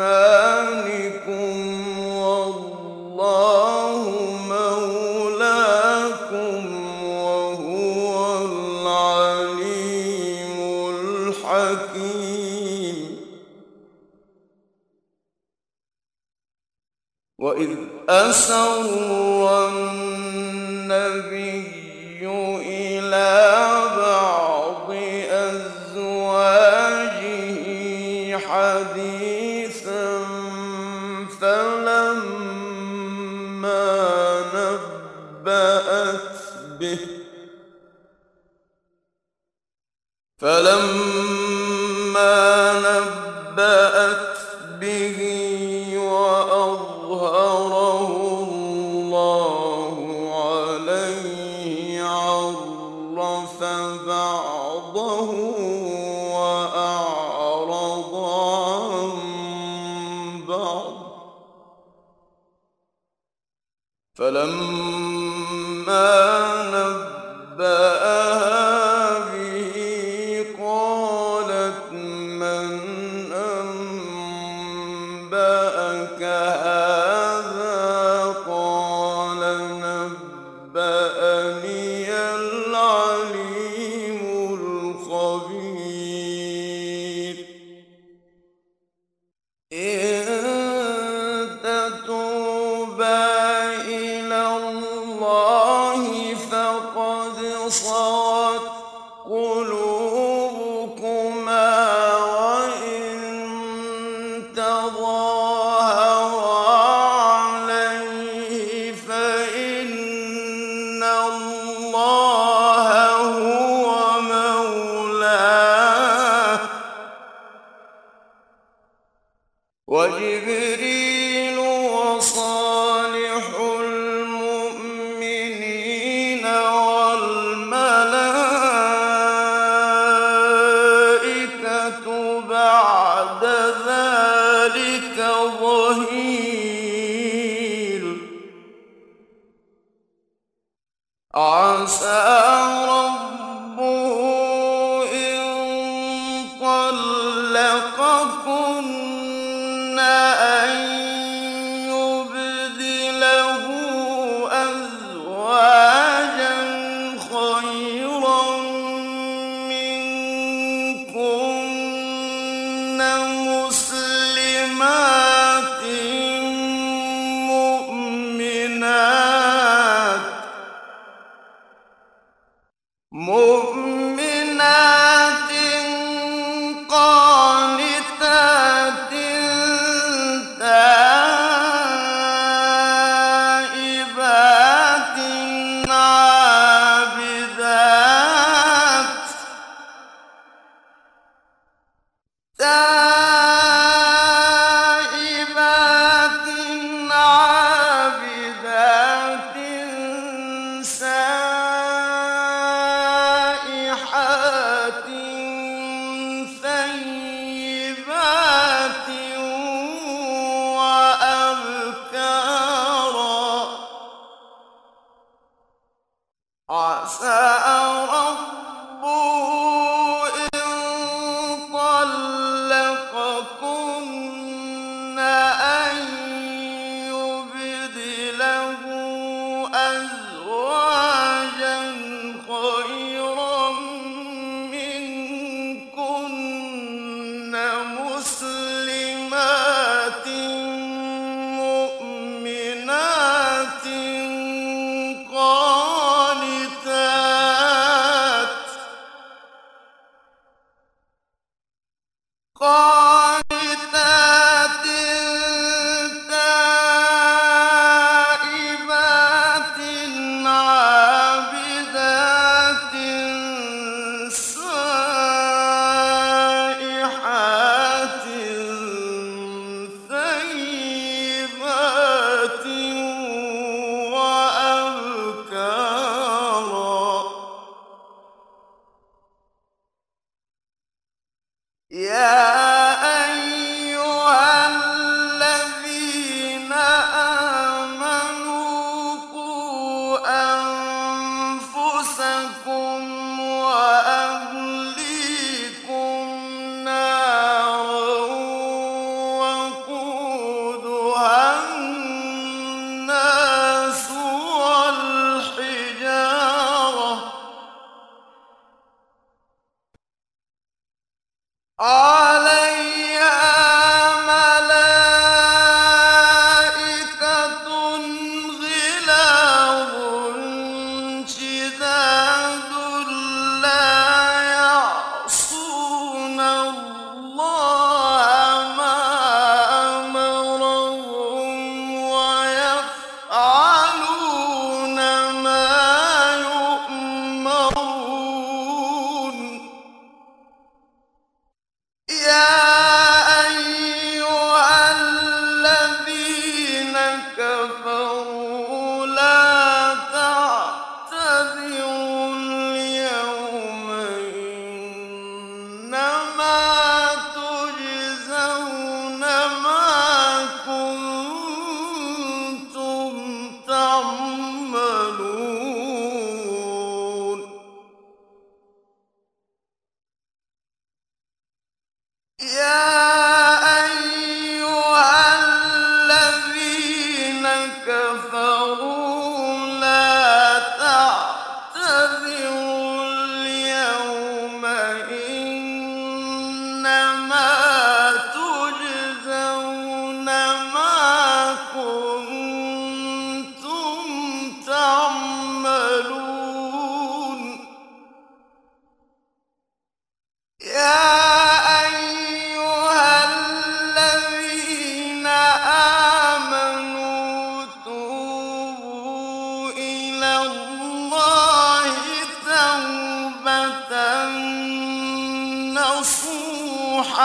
إيمانكم والله مولاكم وهو العليم الحكيم. وإذ أسر النبي إلى بعض أزواجه فلما نبأت به وأظهره الله عليه عرف بعضه وأعرض عن بعض. فلما اقتضى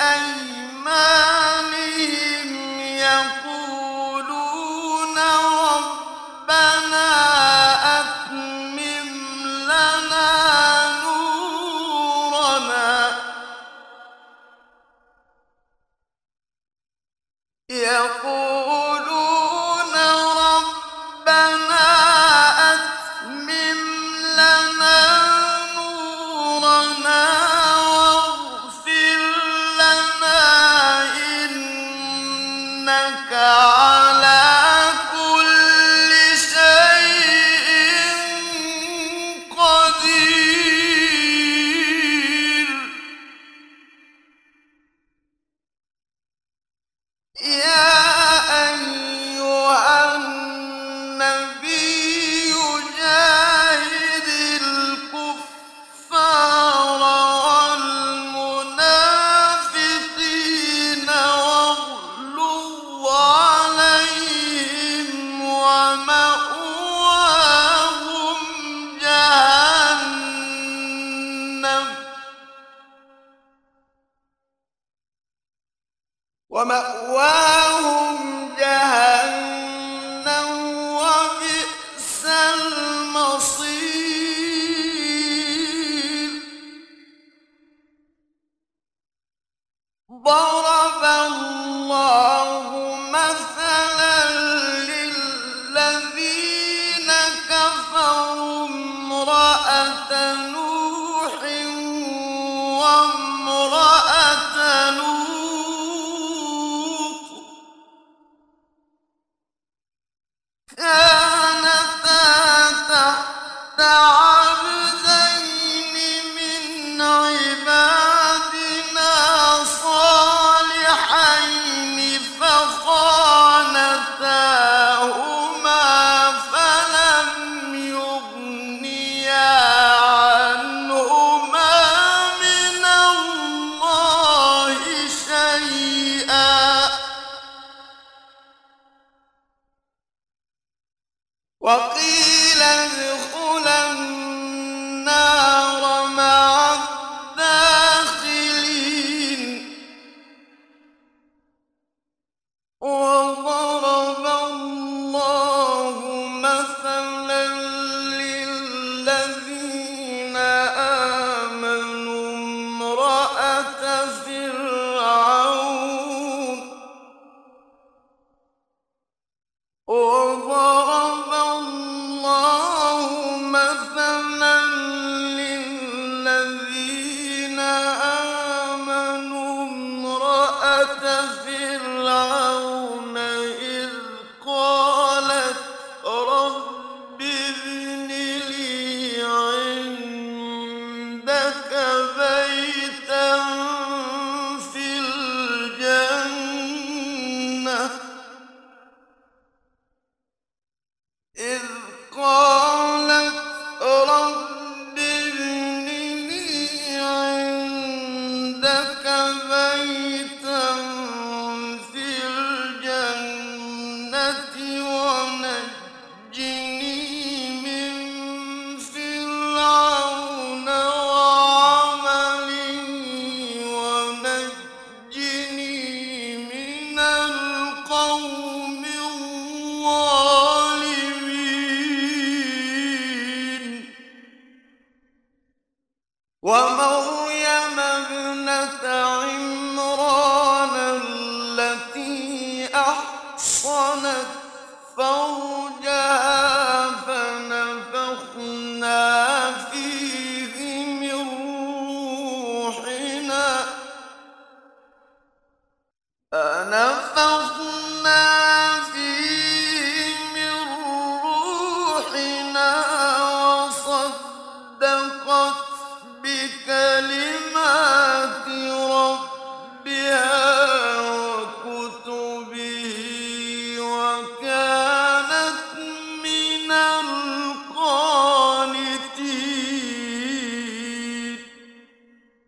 عليهم ومأواهم Oh! ومريم ابنة عمران التي أحصنت فنفخنا فيه من روحنا. فنفخنا